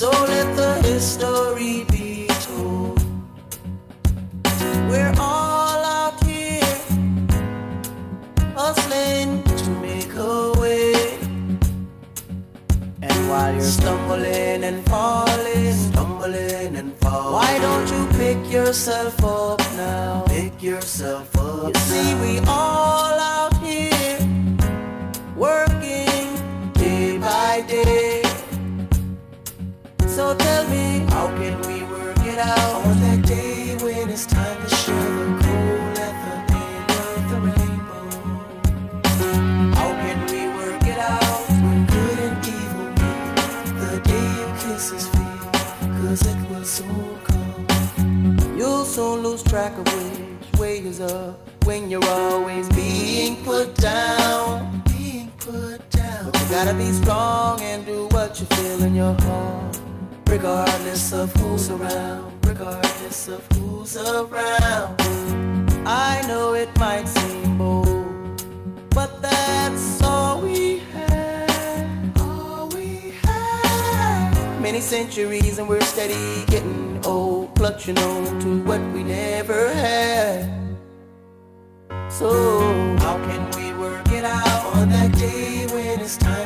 So let the history be told. We're all out here hustling to make a way. And while you're stumbling and falling, stumbling and falling, why don't you pick yourself up now? Pick yourself up. You see, now. we all So tell me, how can we work it out on that day when it's time to share the cold at the end of the rainbow? How can we work it out when good and evil meet the day you kiss his feet? Cause it will soon come. You'll soon lose track of which way is up when you're always being put down. Being put down. But you gotta be strong and do what you feel in your heart regardless of who's around, regardless of who's around. I know it might seem bold, but that's all we have. All we have. Many centuries and we're steady getting old, clutching on to what we never had. So how can we work it out on that day when it's time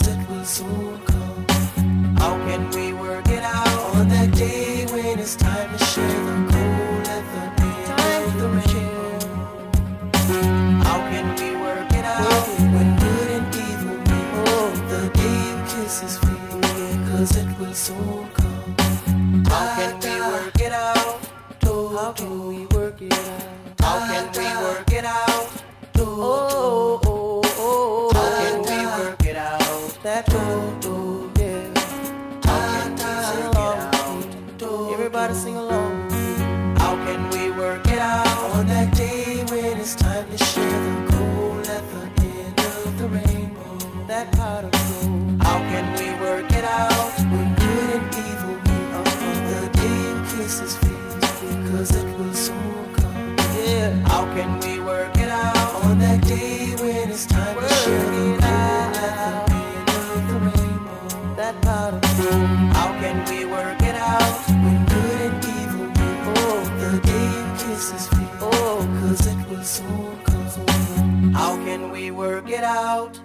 Cause it will soon come. How can we work it out on that day when it's time to share the gold at the end of the rainbow? How can we work it out when good and evil meet? Oh. The day you kiss his feet? Cause it will soon come. How can we work it out? How can we work it out? How can we work it out? On that day when it's time work to the gold out. rainbow. That pot of gold. How can we work it out? When good and evil meet Oh, the day you kiss his oh. Cause it will soon come. How can we work it out?